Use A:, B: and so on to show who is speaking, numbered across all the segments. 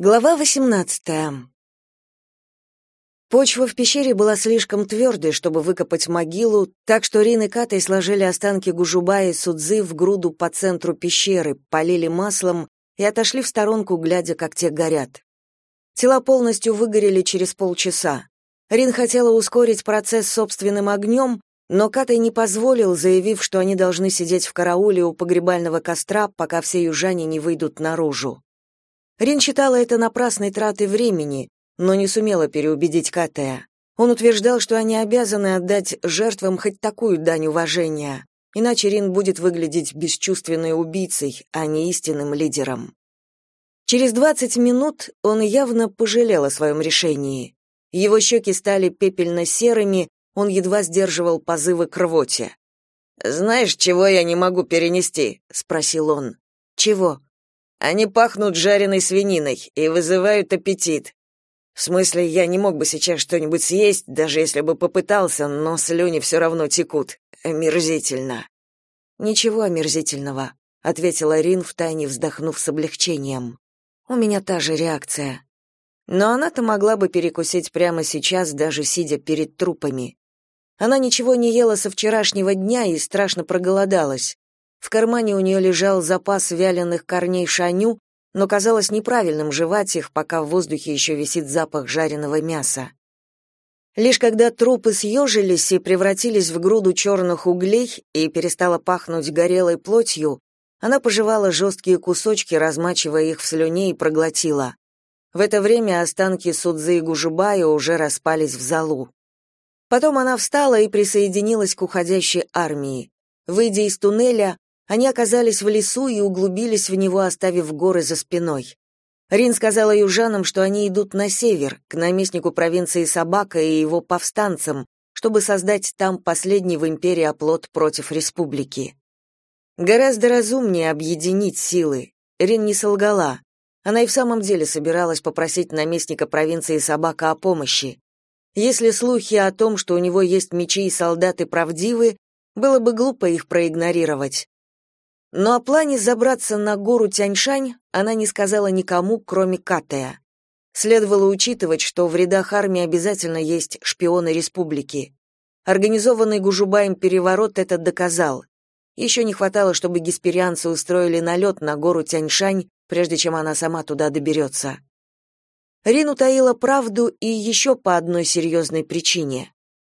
A: Глава 18. Почва в пещере была слишком твердой, чтобы выкопать могилу, так что Рин и Катай сложили останки Гужуба и Судзы в груду по центру пещеры, полили маслом и отошли в сторонку, глядя, как те горят. Тела полностью выгорели через полчаса. Рин хотела ускорить процесс собственным огнем, но Катай не позволил, заявив, что они должны сидеть в карауле у погребального костра, пока все южане не выйдут наружу. Рин считала это напрасной тратой времени, но не сумела переубедить Катая. Он утверждал, что они обязаны отдать жертвам хоть такую дань уважения, иначе Рин будет выглядеть бесчувственной убийцей, а не истинным лидером. Через 20 минут он явно пожалел о своем решении. Его щеки стали пепельно-серыми, он едва сдерживал позывы к рвоте. «Знаешь, чего я не могу перенести?» — спросил он. «Чего?» Они пахнут жареной свининой и вызывают аппетит. В смысле, я не мог бы сейчас что-нибудь съесть, даже если бы попытался, но слюни все равно текут. Омерзительно. Ничего омерзительного, ответила Рин, втайне вздохнув с облегчением. У меня та же реакция. Но она-то могла бы перекусить прямо сейчас, даже сидя перед трупами. Она ничего не ела со вчерашнего дня и страшно проголодалась. В кармане у нее лежал запас вяленых корней шаню, но казалось неправильным жевать их, пока в воздухе еще висит запах жареного мяса. Лишь когда трупы съежились и превратились в груду черных углей и перестало пахнуть горелой плотью, она пожевала жесткие кусочки, размачивая их в слюне и проглотила. В это время останки Судзы и Гужубая уже распались в залу. Потом она встала и присоединилась к уходящей армии. Выйдя из туннеля, они оказались в лесу и углубились в него, оставив горы за спиной. Рин сказала южанам, что они идут на север, к наместнику провинции Собака и его повстанцам, чтобы создать там последний в империи оплот против республики. Гораздо разумнее объединить силы. Рин не солгала. Она и в самом деле собиралась попросить наместника провинции Собака о помощи. Если слухи о том, что у него есть мечи и солдаты правдивы, было бы глупо их проигнорировать. Но о плане забраться на гору Тяньшань она не сказала никому, кроме Катая. Следовало учитывать, что в рядах армии обязательно есть шпионы республики. Организованный Гужубаем переворот это доказал. Еще не хватало, чтобы гесперианцы устроили налет на гору Тяньшань, прежде чем она сама туда доберется. Рин утаила правду и еще по одной серьезной причине.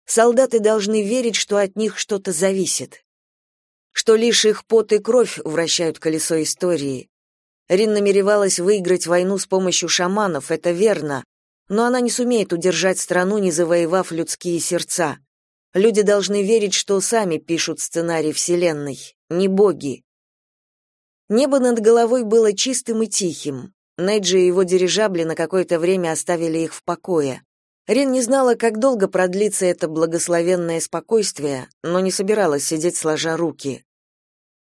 A: Солдаты должны верить, что от них что-то зависит что лишь их пот и кровь вращают колесо истории. Рин намеревалась выиграть войну с помощью шаманов, это верно, но она не сумеет удержать страну, не завоевав людские сердца. Люди должны верить, что сами пишут сценарий Вселенной, не боги. Небо над головой было чистым и тихим. Неджи и его дирижабли на какое-то время оставили их в покое. Рин не знала, как долго продлится это благословенное спокойствие, но не собиралась сидеть сложа руки.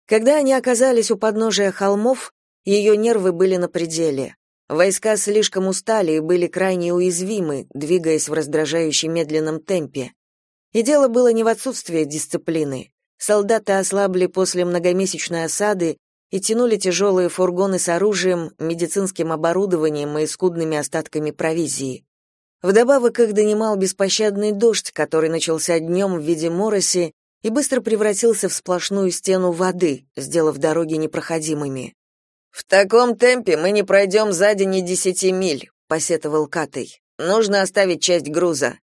A: Когда они оказались у подножия холмов, ее нервы были на пределе. Войска слишком устали и были крайне уязвимы, двигаясь в раздражающе медленном темпе. И дело было не в отсутствии дисциплины. Солдаты ослабли после многомесячной осады и тянули тяжелые фургоны с оружием, медицинским оборудованием и скудными остатками провизии. Вдобавок их донимал беспощадный дождь, который начался днем в виде мороси и быстро превратился в сплошную стену воды, сделав дороги непроходимыми. «В таком темпе мы не пройдем за день и десяти миль», — посетовал Катей. «Нужно оставить часть груза».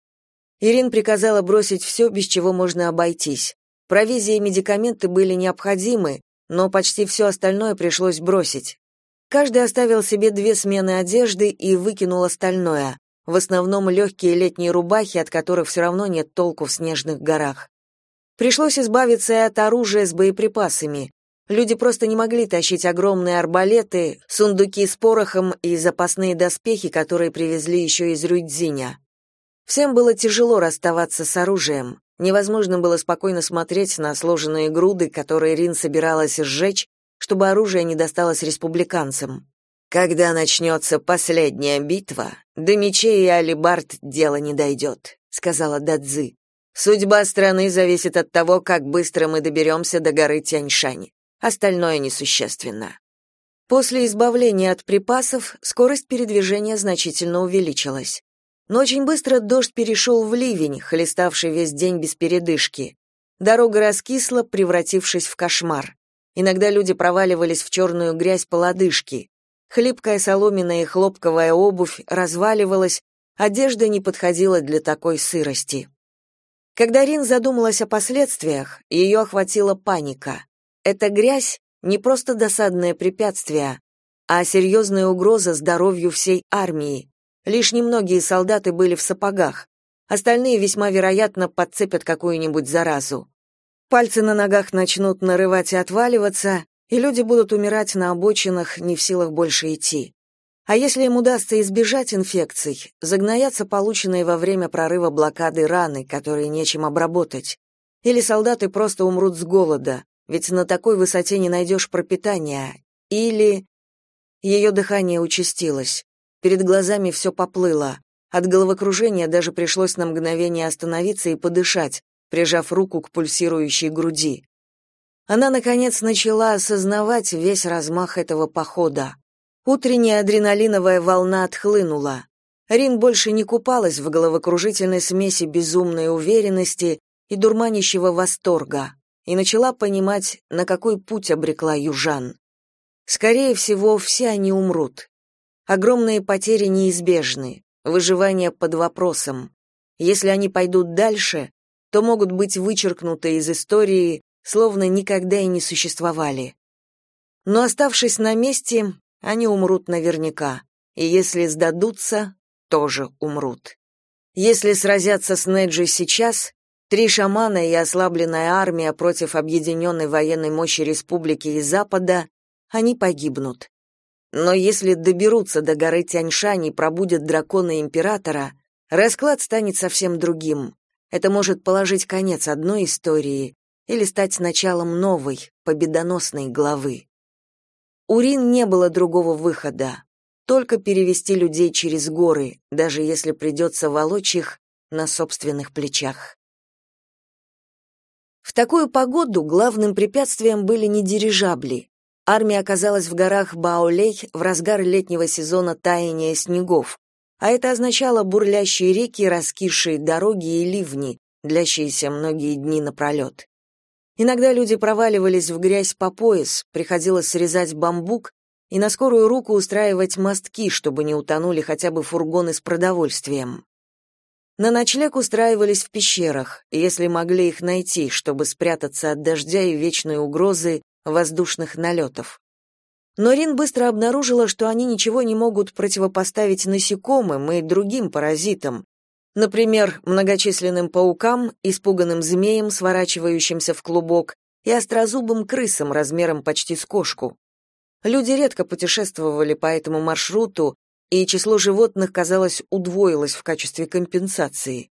A: Ирин приказала бросить все, без чего можно обойтись. Провизия и медикаменты были необходимы, но почти все остальное пришлось бросить. Каждый оставил себе две смены одежды и выкинул остальное в основном легкие летние рубахи, от которых все равно нет толку в снежных горах. Пришлось избавиться и от оружия с боеприпасами. Люди просто не могли тащить огромные арбалеты, сундуки с порохом и запасные доспехи, которые привезли еще из Рюдзиня. Всем было тяжело расставаться с оружием. Невозможно было спокойно смотреть на сложенные груды, которые Рин собиралась сжечь, чтобы оружие не досталось республиканцам. Когда начнется последняя битва, до мечей и алибард дело не дойдет», — сказала Дадзи. Судьба страны зависит от того, как быстро мы доберемся до горы Тяньшань. Остальное несущественно. После избавления от припасов скорость передвижения значительно увеличилась. Но очень быстро дождь перешел в ливень, хлеставший весь день без передышки. Дорога раскисла, превратившись в кошмар. Иногда люди проваливались в черную грязь по лодыжке. Хлипкая соломенная и хлопковая обувь разваливалась, одежда не подходила для такой сырости. Когда Рин задумалась о последствиях, ее охватила паника. Эта грязь не просто досадное препятствие, а серьезная угроза здоровью всей армии. Лишь немногие солдаты были в сапогах. Остальные весьма вероятно подцепят какую-нибудь заразу. Пальцы на ногах начнут нарывать и отваливаться, и люди будут умирать на обочинах, не в силах больше идти. А если им удастся избежать инфекций, загноятся полученные во время прорыва блокады раны, которые нечем обработать. Или солдаты просто умрут с голода, ведь на такой высоте не найдешь пропитания. Или... Ее дыхание участилось. Перед глазами все поплыло. От головокружения даже пришлось на мгновение остановиться и подышать, прижав руку к пульсирующей груди. Она, наконец, начала осознавать весь размах этого похода. Утренняя адреналиновая волна отхлынула. Рин больше не купалась в головокружительной смеси безумной уверенности и дурманящего восторга и начала понимать, на какой путь обрекла южан. Скорее всего, все они умрут. Огромные потери неизбежны, выживание под вопросом. Если они пойдут дальше, то могут быть вычеркнуты из истории, словно никогда и не существовали. Но оставшись на месте, они умрут наверняка, и если сдадутся, тоже умрут. Если сразятся с Неджи сейчас, Три шамана и ослабленная армия против объединенной военной мощи республики и Запада, они погибнут. Но если доберутся до горы Тяньшань и пробудят дракона императора, расклад станет совсем другим. Это может положить конец одной истории или стать началом новой, победоносной главы. У Рин не было другого выхода, только перевести людей через горы, даже если придется волочь их на собственных плечах. В такую погоду главным препятствием были не дирижабли. Армия оказалась в горах Баолей в разгар летнего сезона таяния снегов, а это означало бурлящие реки, раскисшие дороги и ливни, длящиеся многие дни напролет. Иногда люди проваливались в грязь по пояс, приходилось срезать бамбук и на скорую руку устраивать мостки, чтобы не утонули хотя бы фургоны с продовольствием. На ночлег устраивались в пещерах, если могли их найти, чтобы спрятаться от дождя и вечной угрозы воздушных налетов. Но Рин быстро обнаружила, что они ничего не могут противопоставить насекомым и другим паразитам, например, многочисленным паукам, испуганным змеям, сворачивающимся в клубок, и острозубым крысам размером почти с кошку. Люди редко путешествовали по этому маршруту, и число животных, казалось, удвоилось в качестве компенсации.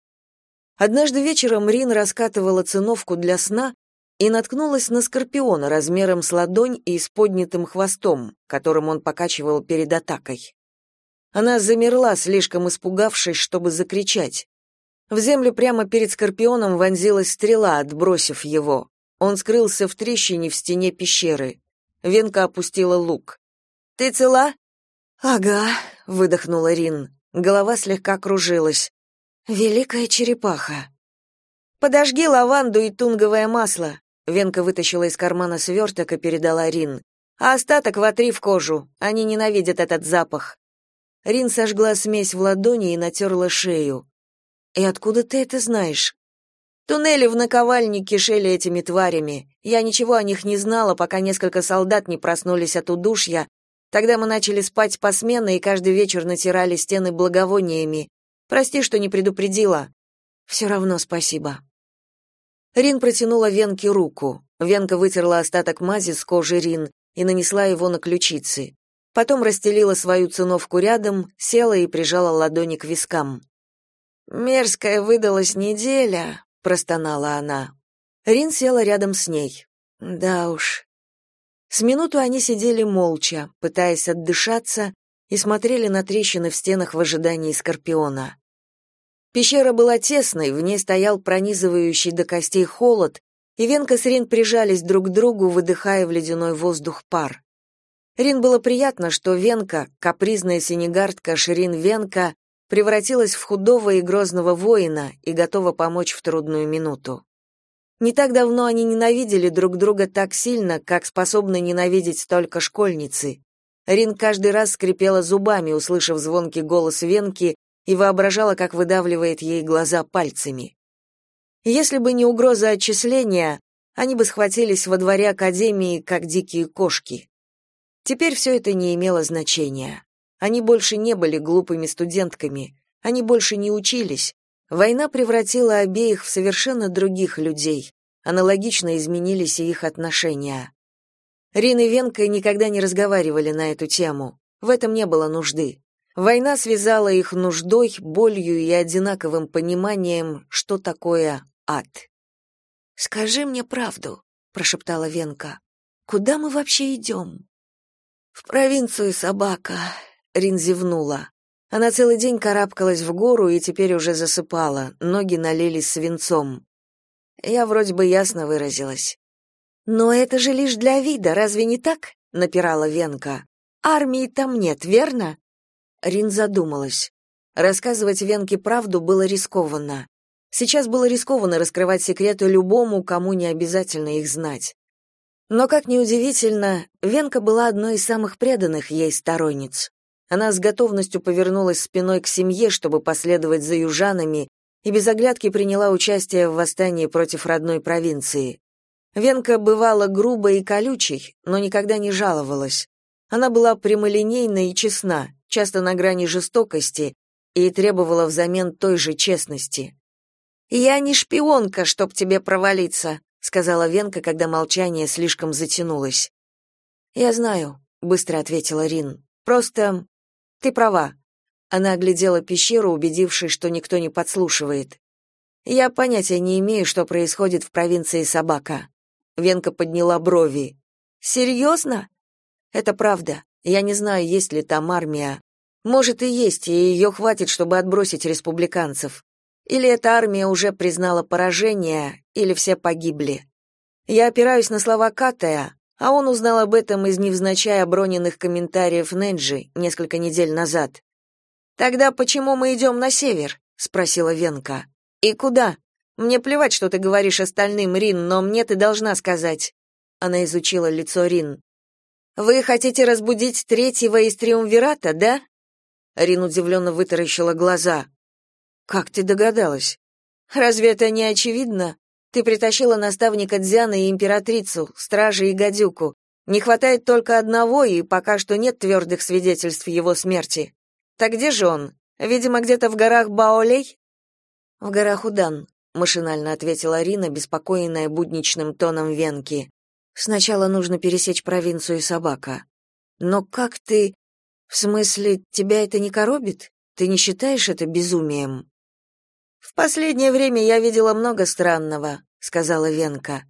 A: Однажды вечером Рин раскатывала циновку для сна и наткнулась на скорпиона размером с ладонь и с поднятым хвостом, которым он покачивал перед атакой. Она замерла, слишком испугавшись, чтобы закричать. В землю прямо перед скорпионом вонзилась стрела, отбросив его. Он скрылся в трещине в стене пещеры. Венка опустила лук. «Ты цела?» «Ага», — выдохнула Рин. Голова слегка кружилась. «Великая черепаха». «Подожги лаванду и тунговое масло», — Венка вытащила из кармана сверток и передала Рин. «А остаток вотри в кожу. Они ненавидят этот запах». Рин сожгла смесь в ладони и натерла шею. «И откуда ты это знаешь?» Туннели в наковальне кишели этими тварями. Я ничего о них не знала, пока несколько солдат не проснулись от удушья Тогда мы начали спать посменно и каждый вечер натирали стены благовониями. Прости, что не предупредила. «Все равно спасибо. Рин протянула Венке руку. Венка вытерла остаток мази с кожи Рин и нанесла его на ключицы. Потом расстелила свою циновку рядом, села и прижала ладони к вискам. «Мерзкая выдалась неделя», — простонала она. Рин села рядом с ней. «Да уж, с минуту они сидели молча, пытаясь отдышаться, и смотрели на трещины в стенах в ожидании скорпиона. Пещера была тесной, в ней стоял пронизывающий до костей холод, и Венка с Рин прижались друг к другу, выдыхая в ледяной воздух пар. Рин было приятно, что Венка, капризная синегардка Ширин Венка, превратилась в худого и грозного воина и готова помочь в трудную минуту. Не так давно они ненавидели друг друга так сильно, как способны ненавидеть только школьницы. Рин каждый раз скрипела зубами, услышав звонкий голос Венки, и воображала, как выдавливает ей глаза пальцами. Если бы не угроза отчисления, они бы схватились во дворе академии, как дикие кошки. Теперь все это не имело значения. Они больше не были глупыми студентками, они больше не учились. Война превратила обеих в совершенно других людей. Аналогично изменились и их отношения. Рин и Венка никогда не разговаривали на эту тему. В этом не было нужды. Война связала их нуждой, болью и одинаковым пониманием, что такое ад. «Скажи мне правду», — прошептала Венка. «Куда мы вообще идем?» «В провинцию собака», — Рин зевнула. Она целый день карабкалась в гору и теперь уже засыпала, ноги налились свинцом. Я вроде бы ясно выразилась. «Но это же лишь для вида, разве не так?» — напирала Венка. «Армии там нет, верно?» Рин задумалась. Рассказывать Венке правду было рискованно. Сейчас было рискованно раскрывать секреты любому, кому не обязательно их знать. Но, как ни удивительно, Венка была одной из самых преданных ей сторонниц. Она с готовностью повернулась спиной к семье, чтобы последовать за южанами, и без оглядки приняла участие в восстании против родной провинции. Венка бывала грубой и колючей, но никогда не жаловалась. Она была прямолинейна и честна, часто на грани жестокости, и требовала взамен той же честности. «Я не шпионка, чтоб тебе провалиться», сказала Венка, когда молчание слишком затянулось. Я знаю, быстро ответила Рин. Просто ты права. Она оглядела пещеру, убедившись, что никто не подслушивает. Я понятия не имею, что происходит в провинции Собака. Венка подняла брови. «Серьезно?» «Это правда. Я не знаю, есть ли там армия. Может и есть, и ее хватит, чтобы отбросить республиканцев. Или эта армия уже признала поражение, или все погибли. Я опираюсь на слова Катая, а он узнал об этом из невзначай оброненных комментариев Неджи несколько недель назад. «Тогда почему мы идем на север?» — спросила Венка. «И куда? Мне плевать, что ты говоришь остальным, Рин, но мне ты должна сказать». Она изучила лицо Рин. «Вы хотите разбудить третьего из Триумвирата, да?» Рин удивленно вытаращила глаза. Как ты догадалась? Разве это не очевидно? Ты притащила наставника Дзяна и императрицу, стражи и гадюку. Не хватает только одного, и пока что нет твердых свидетельств его смерти. Так где же он? Видимо, где-то в горах Баолей? В горах Удан, машинально ответила Рина, беспокоенная будничным тоном Венки. Сначала нужно пересечь провинцию Собака. Но как ты... В смысле, тебя это не коробит? Ты не считаешь это безумием? В последнее время я видела много странного, сказала Венка.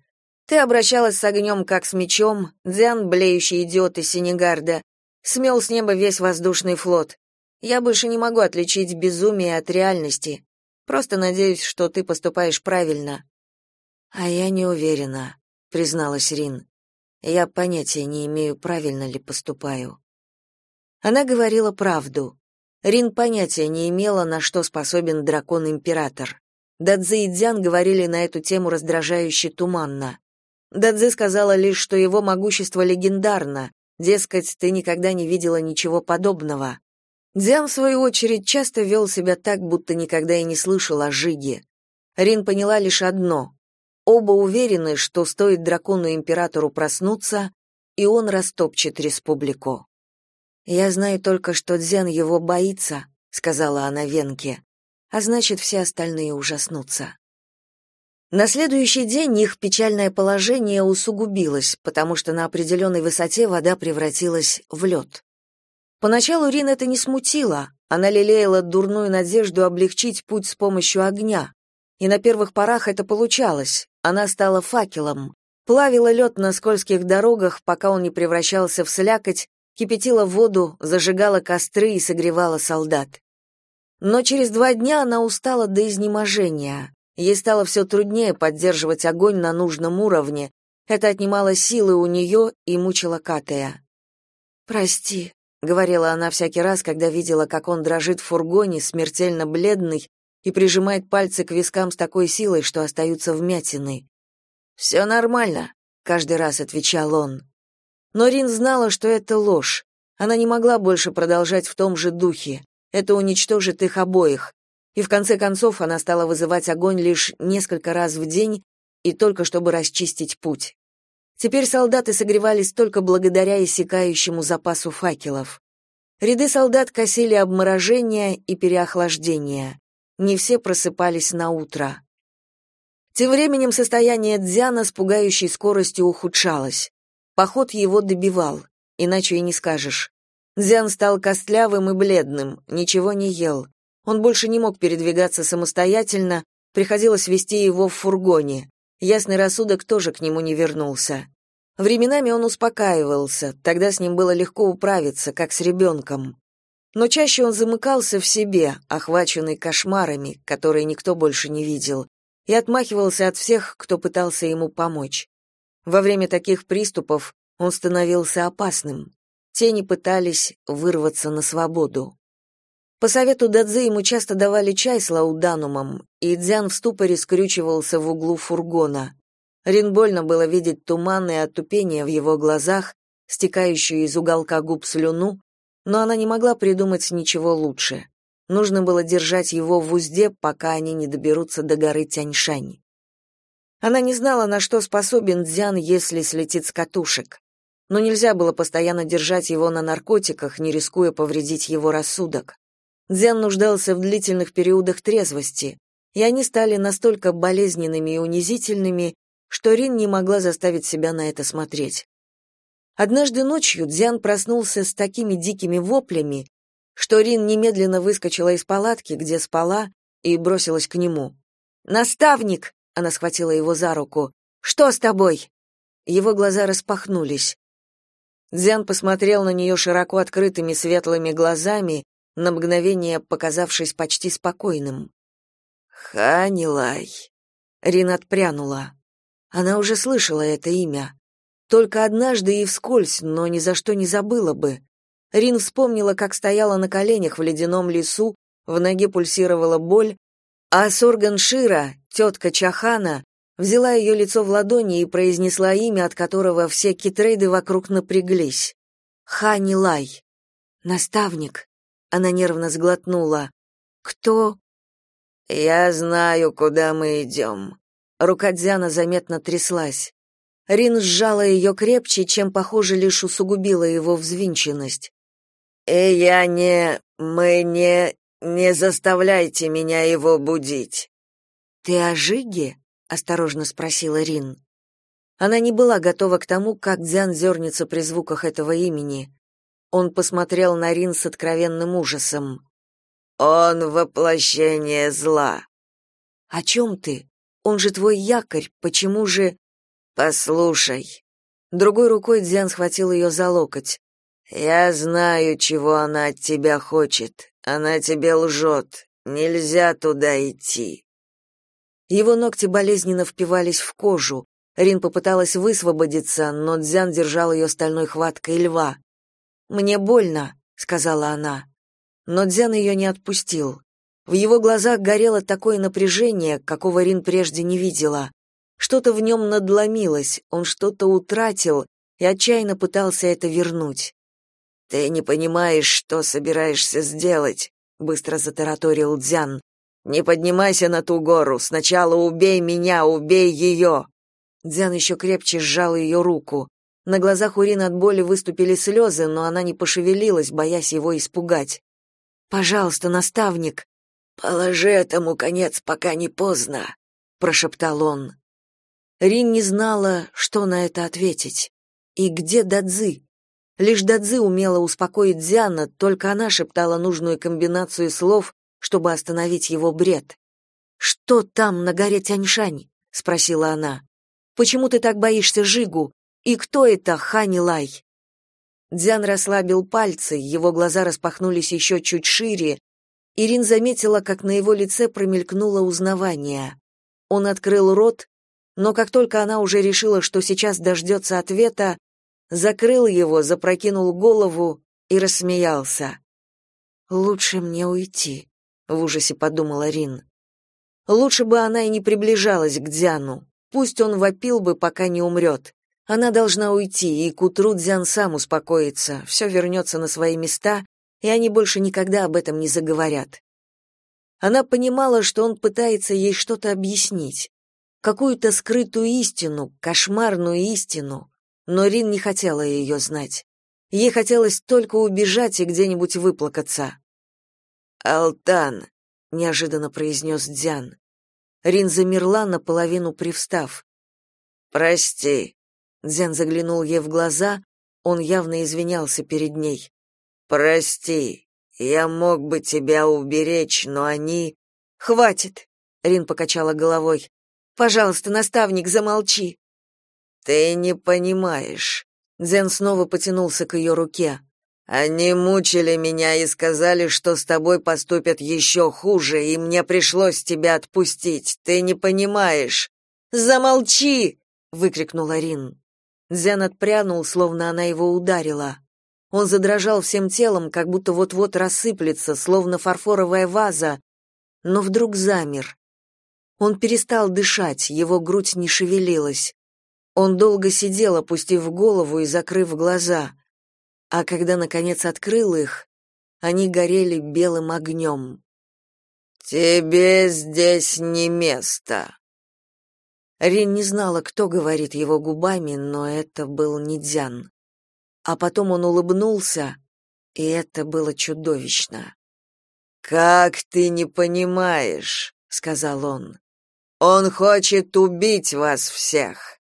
A: Ты обращалась с огнем, как с мечом, Дзян, блеющий идиот из Сенегарда, смел с неба весь воздушный флот. Я больше не могу отличить безумие от реальности. Просто надеюсь, что ты поступаешь правильно. А я не уверена, призналась Рин. Я понятия не имею, правильно ли поступаю. Она говорила правду. Рин понятия не имела, на что способен дракон-император. Дадзи и Дзян говорили на эту тему раздражающе туманно. Дадзи сказала лишь, что его могущество легендарно, дескать, ты никогда не видела ничего подобного. Дзян, в свою очередь, часто вел себя так, будто никогда и не слышал о Жиге. Рин поняла лишь одно. Оба уверены, что стоит дракону-императору проснуться, и он растопчет республику. Я знаю только, что Дзян его боится, сказала она Венке. А значит, все остальные ужаснутся. На следующий день их печальное положение усугубилось, потому что на определенной высоте вода превратилась в лед. Поначалу Рин это не смутило, она лелеяла дурную надежду облегчить путь с помощью огня. И на первых порах это получалось, она стала факелом, плавила лед на скользких дорогах, пока он не превращался в слякоть, кипятила воду, зажигала костры и согревала солдат. Но через два дня она устала до изнеможения. Ей стало все труднее поддерживать огонь на нужном уровне. Это отнимало силы у нее и мучило Катая. «Прости», — говорила она всякий раз, когда видела, как он дрожит в фургоне, смертельно бледный, и прижимает пальцы к вискам с такой силой, что остаются вмятины. «Все нормально», — каждый раз отвечал он. Но Рин знала, что это ложь. Она не могла больше продолжать в том же духе. Это уничтожит их обоих. И в конце концов она стала вызывать огонь лишь несколько раз в день и только чтобы расчистить путь. Теперь солдаты согревались только благодаря иссякающему запасу факелов. Ряды солдат косили обморожение и переохлаждение. Не все просыпались на утро. Тем временем состояние Дзяна с пугающей скоростью ухудшалось. Поход его добивал, иначе и не скажешь. Дзян стал костлявым и бледным, ничего не ел. Он больше не мог передвигаться самостоятельно, приходилось вести его в фургоне. Ясный рассудок тоже к нему не вернулся. Временами он успокаивался, тогда с ним было легко управиться, как с ребенком. Но чаще он замыкался в себе, охваченный кошмарами, которые никто больше не видел, и отмахивался от всех, кто пытался ему помочь. Во время таких приступов он становился опасным. Тени пытались вырваться на свободу. По совету Дадзе ему часто давали чай с лауданумом, и Дзян в ступоре скрючивался в углу фургона. Рин больно было видеть туманное отупение в его глазах, стекающую из уголка губ слюну, но она не могла придумать ничего лучше. Нужно было держать его в узде, пока они не доберутся до горы Тяньшань. Она не знала, на что способен Дзян, если слетит с катушек. Но нельзя было постоянно держать его на наркотиках, не рискуя повредить его рассудок. Дзян нуждался в длительных периодах трезвости, и они стали настолько болезненными и унизительными, что Рин не могла заставить себя на это смотреть. Однажды ночью Дзян проснулся с такими дикими воплями, что Рин немедленно выскочила из палатки, где спала, и бросилась к нему. «Наставник!» — она схватила его за руку. «Что с тобой?» Его глаза распахнулись. Дзян посмотрел на нее широко открытыми светлыми глазами, на мгновение показавшись почти спокойным. «Ханилай!» Рин отпрянула. Она уже слышала это имя. Только однажды и вскользь, но ни за что не забыла бы. Рин вспомнила, как стояла на коленях в ледяном лесу, в ноге пульсировала боль, а Сорган Шира, тетка Чахана, взяла ее лицо в ладони и произнесла имя, от которого все китрейды вокруг напряглись. Хани Лай. Наставник. Она нервно сглотнула. Кто? Я знаю, куда мы идем». Рука Дзяна заметно тряслась. Рин сжала ее крепче, чем, похоже, лишь усугубила его взвинченность. «И я не... мы не... не заставляйте меня его будить». «Ты о Жиге?» — осторожно спросила Рин. Она не была готова к тому, как Дзян зернется при звуках этого имени. Он посмотрел на Рин с откровенным ужасом. «Он воплощение зла». «О чем ты? Он же твой якорь, почему же...» «Послушай». Другой рукой Дзян схватил ее за локоть. «Я знаю, чего она от тебя хочет. Она тебе лжет. Нельзя туда идти». Его ногти болезненно впивались в кожу. Рин попыталась высвободиться, но Дзян держал ее стальной хваткой льва. «Мне больно», — сказала она. Но Дзян ее не отпустил. В его глазах горело такое напряжение, какого Рин прежде не видела. Что-то в нем надломилось, он что-то утратил и отчаянно пытался это вернуть. «Ты не понимаешь, что собираешься сделать», — быстро затараторил Дзян. «Не поднимайся на ту гору, сначала убей меня, убей ее!» Дзян еще крепче сжал ее руку. На глазах Урин от боли выступили слезы, но она не пошевелилась, боясь его испугать. «Пожалуйста, наставник!» «Положи этому конец, пока не поздно», — прошептал он. Рин не знала, что на это ответить. И где Дадзи? Лишь Дадзи умела успокоить Дзяна, только она шептала нужную комбинацию слов, чтобы остановить его бред. «Что там на горе Тяньшань?» — спросила она. «Почему ты так боишься Жигу? И кто это Хани Лай?» Дзян расслабил пальцы, его глаза распахнулись еще чуть шире. Ирин заметила, как на его лице промелькнуло узнавание. Он открыл рот, но как только она уже решила, что сейчас дождется ответа, закрыл его, запрокинул голову и рассмеялся. «Лучше мне уйти», — в ужасе подумала Рин. Лучше бы она и не приближалась к Дзяну. Пусть он вопил бы, пока не умрет. Она должна уйти, и к утру Дзян сам успокоится, все вернется на свои места, и они больше никогда об этом не заговорят. Она понимала, что он пытается ей что-то объяснить, какую-то скрытую истину, кошмарную истину, но Рин не хотела ее знать. Ей хотелось только убежать и где-нибудь выплакаться. «Алтан», — неожиданно произнес Дзян. Рин замерла, наполовину привстав. «Прости», Дзян заглянул ей в глаза, он явно извинялся перед ней. «Прости, я мог бы тебя уберечь, но они...» «Хватит!» — Рин покачала головой. «Пожалуйста, наставник, замолчи!» «Ты не понимаешь». Дзен снова потянулся к ее руке. «Они мучили меня и сказали, что с тобой поступят еще хуже, и мне пришлось тебя отпустить. Ты не понимаешь». «Замолчи!» — выкрикнула Рин. Дзян отпрянул, словно она его ударила. Он задрожал всем телом, как будто вот-вот рассыплется, словно фарфоровая ваза, но вдруг замер. Он перестал дышать, его грудь не шевелилась. Он долго сидел, опустив голову и закрыв глаза. А когда, наконец, открыл их, они горели белым огнем. «Тебе здесь не место», Рин не знала, кто говорит его губами, но это был не Дзян. А потом он улыбнулся, и это было чудовищно. «Как ты не понимаешь», — сказал он. «Он хочет убить вас всех».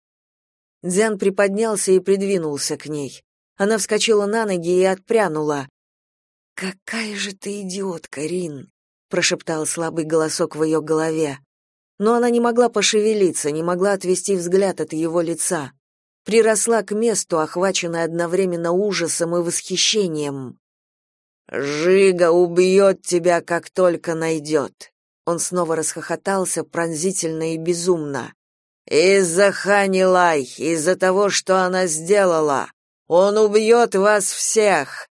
A: Дзян приподнялся и придвинулся к ней. Она вскочила на ноги и отпрянула. «Какая же ты идиотка, Рин!» — прошептал слабый голосок в ее голове но она не могла пошевелиться, не могла отвести взгляд от его лица. Приросла к месту, охваченная одновременно ужасом и восхищением. «Жига убьет тебя, как только найдет!» Он снова расхохотался пронзительно и безумно. «Из-за Хани Лай, из-за того, что она сделала! Он убьет вас всех!»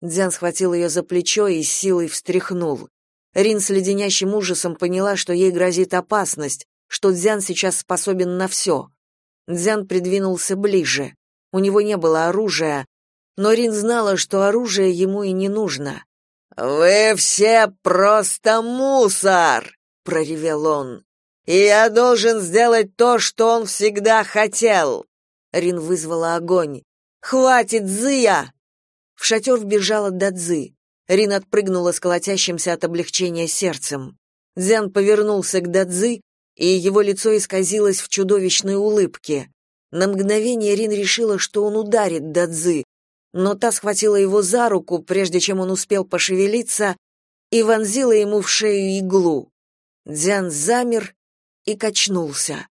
A: Дзян схватил ее за плечо и силой встряхнул. Рин с леденящим ужасом поняла, что ей грозит опасность, что Дзян сейчас способен на все. Дзян придвинулся ближе. У него не было оружия, но Рин знала, что оружие ему и не нужно. «Вы все просто мусор!» — проревел он. «И я должен сделать то, что он всегда хотел!» Рин вызвала огонь. «Хватит, Зия!» В шатер вбежала Дадзы. Рин отпрыгнула с колотящимся от облегчения сердцем. Дзян повернулся к Дадзи, и его лицо исказилось в чудовищной улыбке. На мгновение Рин решила, что он ударит Дадзи, но та схватила его за руку, прежде чем он успел пошевелиться, и вонзила ему в шею иглу. Дзян замер и качнулся.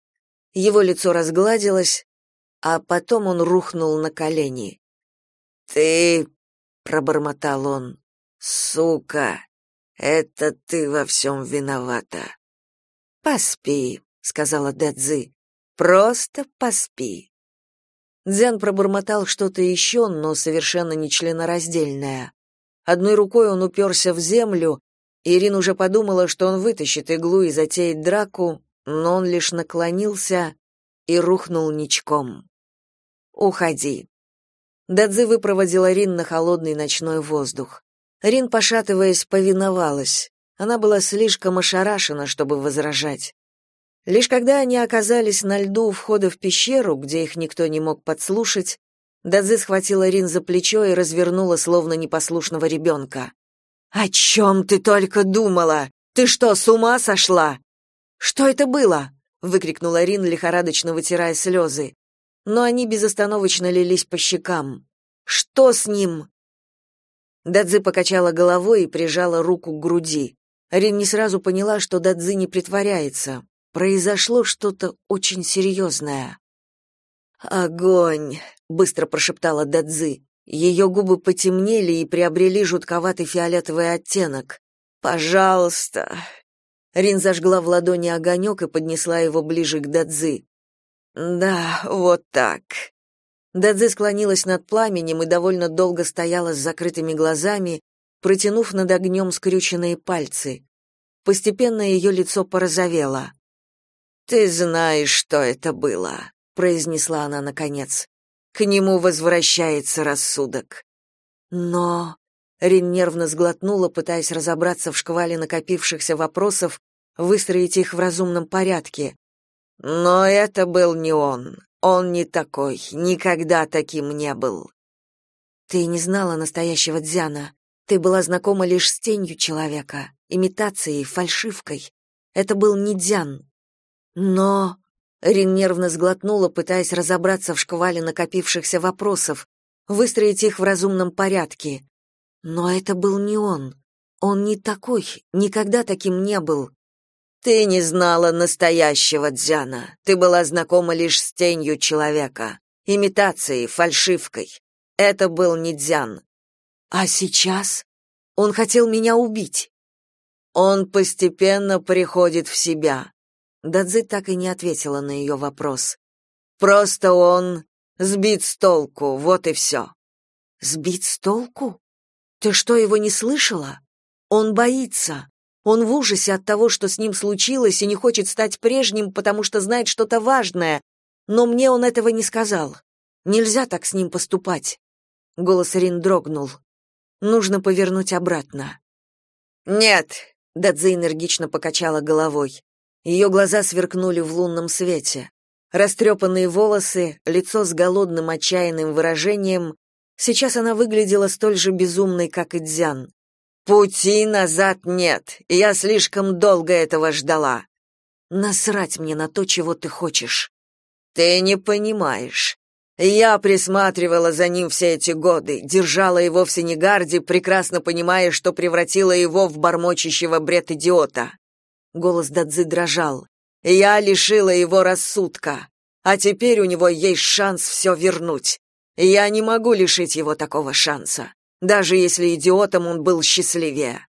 A: Его лицо разгладилось, а потом он рухнул на колени. «Ты...» — пробормотал он. Сука, это ты во всем виновата. Поспи, сказала Дэдзи. Просто поспи. Дзян пробормотал что-то еще, но совершенно нечленораздельное. Одной рукой он уперся в землю, Ирин уже подумала, что он вытащит иглу и затеет драку, но он лишь наклонился и рухнул ничком. «Уходи». Дадзи выпроводила Рин на холодный ночной воздух. Рин, пошатываясь, повиновалась. Она была слишком ошарашена, чтобы возражать. Лишь когда они оказались на льду у входа в пещеру, где их никто не мог подслушать, Дадзи схватила Рин за плечо и развернула, словно непослушного ребенка. «О чем ты только думала? Ты что, с ума сошла?» «Что это было?» — выкрикнула Рин, лихорадочно вытирая слезы. Но они безостановочно лились по щекам. «Что с ним?» Дадзи покачала головой и прижала руку к груди. Рин не сразу поняла, что Дадзи не притворяется. Произошло что-то очень серьезное. «Огонь!» — быстро прошептала Дадзи. Ее губы потемнели и приобрели жутковатый фиолетовый оттенок. «Пожалуйста!» Рин зажгла в ладони огонек и поднесла его ближе к Дадзи. «Да, вот так». Дадзе склонилась над пламенем и довольно долго стояла с закрытыми глазами, протянув над огнем скрюченные пальцы. Постепенно ее лицо порозовело. «Ты знаешь, что это было», — произнесла она наконец. «К нему возвращается рассудок». «Но...» — Рин нервно сглотнула, пытаясь разобраться в шквале накопившихся вопросов, выстроить их в разумном порядке. «Но это был не он. Он не такой, никогда таким не был». «Ты не знала настоящего Дзяна. Ты была знакома лишь с тенью человека, имитацией, фальшивкой. Это был не Дзян. Но...» Рин нервно сглотнула, пытаясь разобраться в шквале накопившихся вопросов, выстроить их в разумном порядке. Но это был не он. Он не такой, никогда таким не был. Ты не знала настоящего Дзяна. Ты была знакома лишь с тенью человека, имитацией, фальшивкой. Это был не Дзян. А сейчас он хотел меня убить. Он постепенно приходит в себя. Дадзи так и не ответила на ее вопрос. Просто он сбит с толку, вот и все». Сбит с толку? Ты что, его не слышала? Он боится. Он в ужасе от того, что с ним случилось, и не хочет стать прежним, потому что знает что-то важное. Но мне он этого не сказал. Нельзя так с ним поступать. Голос Рин дрогнул. Нужно повернуть обратно. Нет, Дадзи энергично покачала головой. Ее глаза сверкнули в лунном свете. Растрепанные волосы, лицо с голодным отчаянным выражением. Сейчас она выглядела столь же безумной, как и Дзян. Пути назад нет. Я слишком долго этого ждала. Насрать мне на то, чего ты хочешь. Ты не понимаешь. Я присматривала за ним все эти годы, держала его в Сенегарде, прекрасно понимая, что превратила его в бормочущего бред идиота. Голос Дадзы дрожал. Я лишила его рассудка, а теперь у него есть шанс все вернуть. Я не могу лишить его такого шанса даже если идиотом он был счастливее.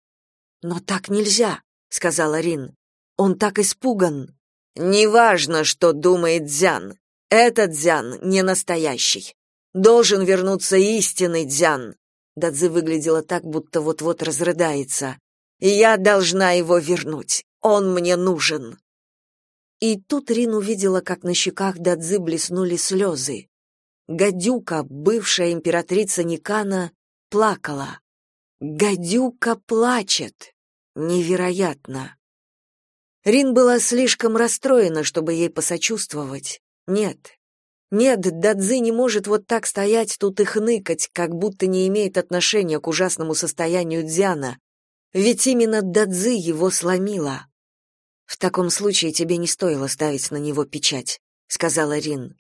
A: Но так нельзя, сказала Рин. Он так испуган. Неважно, что думает Дзян. Этот Дзян не настоящий. Должен вернуться истинный Дзян. Дадзи выглядела так, будто вот-вот разрыдается. Я должна его вернуть. Он мне нужен. И тут Рин увидела, как на щеках Дадзи блеснули слезы. Гадюка, бывшая императрица Никана, плакала. Гадюка плачет. Невероятно. Рин была слишком расстроена, чтобы ей посочувствовать. Нет. Нет, Дадзи не может вот так стоять тут и хныкать, как будто не имеет отношения к ужасному состоянию Дзяна. Ведь именно Дадзи его сломила. В таком случае тебе не стоило ставить на него печать, сказала Рин.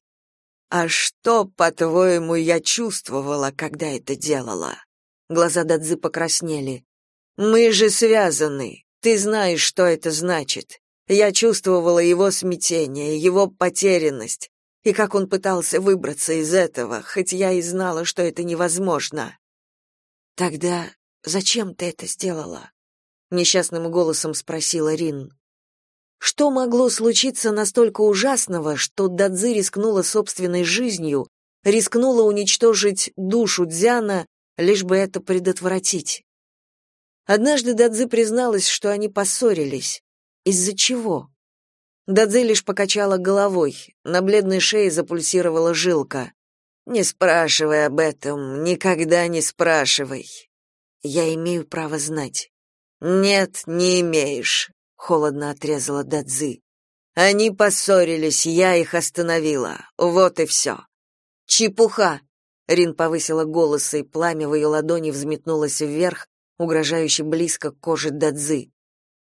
A: А что, по-твоему, я чувствовала, когда это делала? Глаза Дадзы покраснели. Мы же связаны. Ты знаешь, что это значит. Я чувствовала его смятение, его потерянность, и как он пытался выбраться из этого, хоть я и знала, что это невозможно. Тогда зачем ты это сделала? несчастным голосом спросила Рин. Что могло случиться настолько ужасного, что Дадзи рискнула собственной жизнью, рискнула уничтожить душу Дзяна, лишь бы это предотвратить? Однажды Дадзи призналась, что они поссорились. Из-за чего? Дадзи лишь покачала головой, на бледной шее запульсировала жилка. «Не спрашивай об этом, никогда не спрашивай. Я имею право знать». «Нет, не имеешь холодно отрезала Дадзи. Они поссорились, я их остановила. Вот и все». Чепуха. Рин повысила голос, и пламя в ее ладони взметнулось вверх, угрожающе близко к коже Дадзи.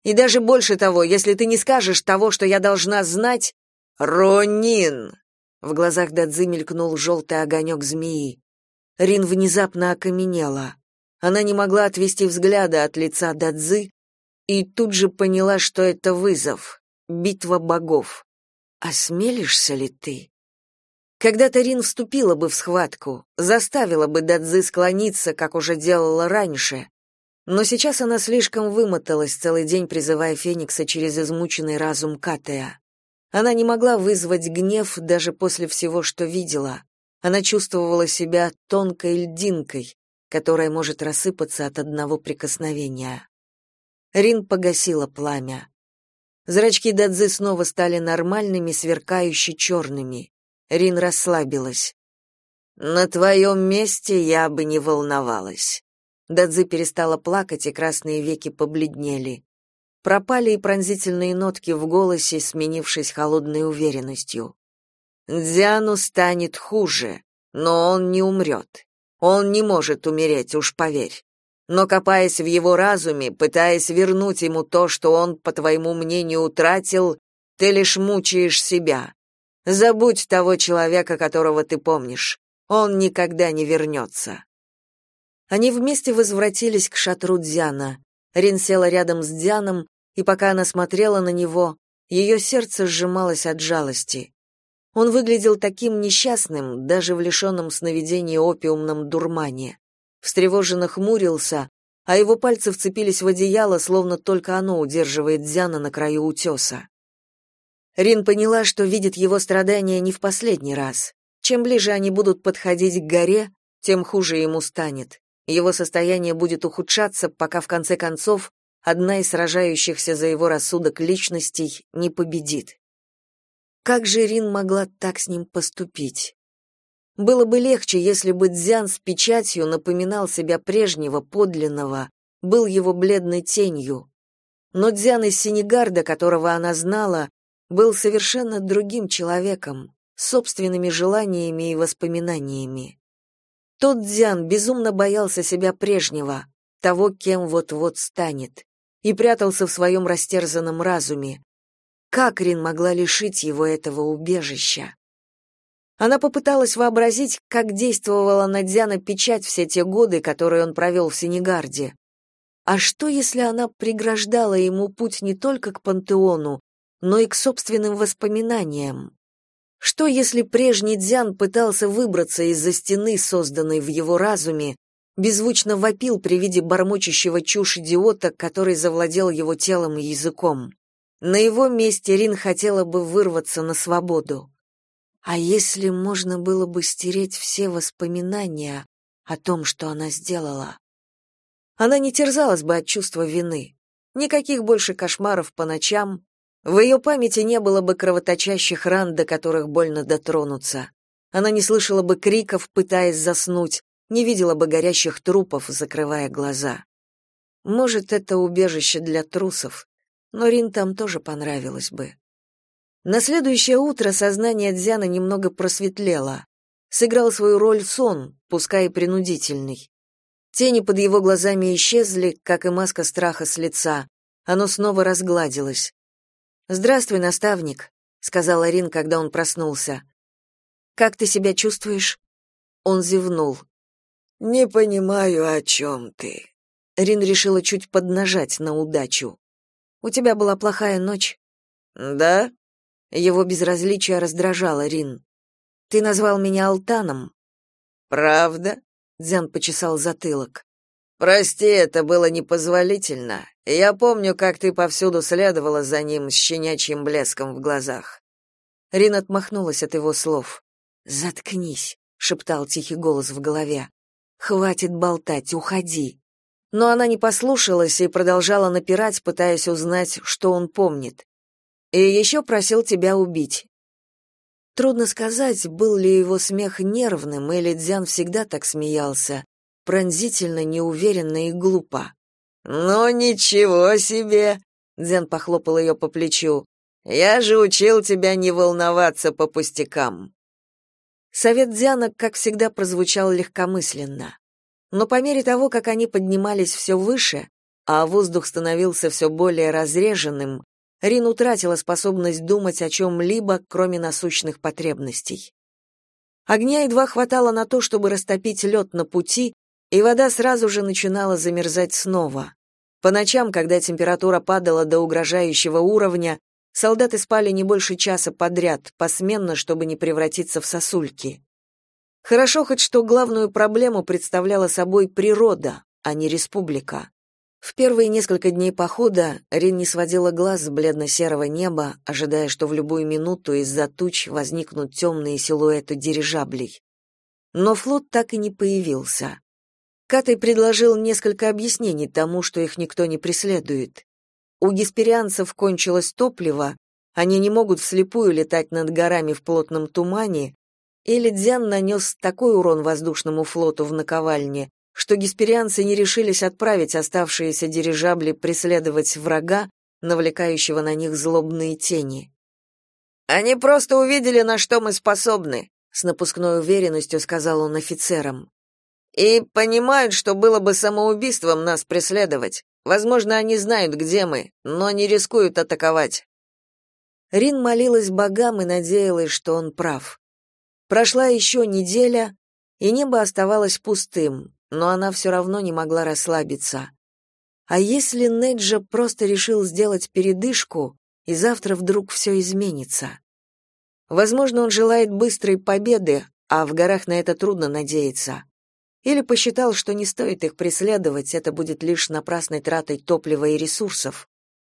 A: И даже больше того, если ты не скажешь того, что я должна знать, Ронин. В глазах Дадзи мелькнул желтый огонек змеи. Рин внезапно окаменела. Она не могла отвести взгляда от лица Дадзи, и тут же поняла, что это вызов, битва богов. Осмелишься ли ты? Когда-то Рин вступила бы в схватку, заставила бы Дадзи склониться, как уже делала раньше. Но сейчас она слишком вымоталась целый день, призывая Феникса через измученный разум Катея. Она не могла вызвать гнев даже после всего, что видела. Она чувствовала себя тонкой льдинкой, которая может рассыпаться от одного прикосновения. Рин погасила пламя. Зрачки Дадзы снова стали нормальными, сверкающе черными. Рин расслабилась. «На твоем месте я бы не волновалась». Дадзи перестала плакать, и красные веки побледнели. Пропали и пронзительные нотки в голосе, сменившись холодной уверенностью. Дзяну станет хуже, но он не умрет. Он не может умереть, уж поверь. Но копаясь в его разуме, пытаясь вернуть ему то, что он, по твоему мнению, утратил, ты лишь мучаешь себя. Забудь того человека, которого ты помнишь. Он никогда не вернется». Они вместе возвратились к шатру Дзяна. Рин села рядом с Дзяном, и пока она смотрела на него, ее сердце сжималось от жалости. Он выглядел таким несчастным, даже в лишенном сновидении опиумном дурмане. Встревоженно хмурился, а его пальцы вцепились в одеяло, словно только оно удерживает Дзяна на краю утеса. Рин поняла, что видит его страдания не в последний раз. Чем ближе они будут подходить к горе, тем хуже ему станет. Его состояние будет ухудшаться, пока в конце концов одна из сражающихся за его рассудок личностей не победит. Как же Рин могла так с ним поступить? Было бы легче, если бы Дзян с печатью напоминал себя прежнего, подлинного, был его бледной тенью. Но Дзян из Сенегарда, которого она знала, был совершенно другим человеком, собственными желаниями и воспоминаниями. Тот Дзян безумно боялся себя прежнего, того, кем вот-вот станет, и прятался в своем растерзанном разуме, как Рин могла лишить его этого убежища? Она попыталась вообразить, как действовала на Дзяна печать все те годы, которые он провел в Сенегарде. А что, если она преграждала ему путь не только к пантеону, но и к собственным воспоминаниям? Что, если прежний Дзян пытался выбраться из-за стены, созданной в его разуме, беззвучно вопил при виде бормочущего чушь идиота, который завладел его телом и языком? На его месте Рин хотела бы вырваться на свободу. А если можно было бы стереть все воспоминания о том, что она сделала? Она не терзалась бы от чувства вины. Никаких больше кошмаров по ночам. В ее памяти не было бы кровоточащих ран, до которых больно дотронуться. Она не слышала бы криков, пытаясь заснуть, не видела бы горящих трупов, закрывая глаза. Может, это убежище для трусов, но Рин там тоже понравилось бы. На следующее утро сознание Дзяна немного просветлело. Сыграл свою роль сон, пускай и принудительный. Тени под его глазами исчезли, как и маска страха с лица. Оно снова разгладилось. «Здравствуй, наставник», — сказала Рин, когда он проснулся. «Как ты себя чувствуешь?» Он зевнул. «Не понимаю, о чем ты». Рин решила чуть поднажать на удачу. У тебя была плохая ночь. Да? Его безразличие раздражало Рин. Ты назвал меня Алтаном. Правда? Дзян почесал затылок. Прости, это было непозволительно. Я помню, как ты повсюду следовала за ним с щенячьим блеском в глазах. Рин отмахнулась от его слов. Заткнись, шептал тихий голос в голове. Хватит болтать, уходи но она не послушалась и продолжала напирать, пытаясь узнать, что он помнит. И еще просил тебя убить. Трудно сказать, был ли его смех нервным, или Дзян всегда так смеялся, пронзительно, неуверенно и глупо. «Ну ничего себе!» — Дзян похлопал ее по плечу. «Я же учил тебя не волноваться по пустякам». Совет Дзяна, как всегда, прозвучал легкомысленно. Но по мере того, как они поднимались все выше, а воздух становился все более разреженным, Рин утратила способность думать о чем-либо, кроме насущных потребностей. Огня едва хватало на то, чтобы растопить лед на пути, и вода сразу же начинала замерзать снова. По ночам, когда температура падала до угрожающего уровня, солдаты спали не больше часа подряд, посменно, чтобы не превратиться в сосульки. Хорошо хоть что главную проблему представляла собой природа, а не республика. В первые несколько дней похода Рин не сводила глаз с бледно-серого неба, ожидая, что в любую минуту из-за туч возникнут темные силуэты дирижаблей. но флот так и не появился. Катай предложил несколько объяснений тому, что их никто не преследует. У гесперианцев кончилось топливо, они не могут вслепую летать над горами в плотном тумане, или Дзян нанес такой урон воздушному флоту в наковальне, что гесперианцы не решились отправить оставшиеся дирижабли преследовать врага, навлекающего на них злобные тени. «Они просто увидели, на что мы способны», — с напускной уверенностью сказал он офицерам. «И понимают, что было бы самоубийством нас преследовать. Возможно, они знают, где мы, но не рискуют атаковать». Рин молилась богам и надеялась, что он прав. Прошла еще неделя, и небо оставалось пустым, но она все равно не могла расслабиться. А если Неджа просто решил сделать передышку, и завтра вдруг все изменится? Возможно, он желает быстрой победы, а в горах на это трудно надеяться. Или посчитал, что не стоит их преследовать, это будет лишь напрасной тратой топлива и ресурсов.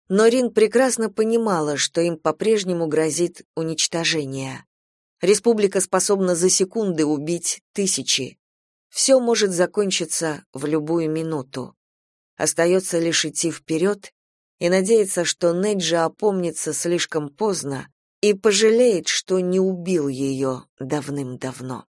A: Но Рин прекрасно понимала, что им по-прежнему грозит уничтожение. Республика способна за секунды убить тысячи. Все может закончиться в любую минуту. Остается лишь идти вперед и надеяться, что Неджа опомнится слишком поздно и пожалеет, что не убил ее давным-давно.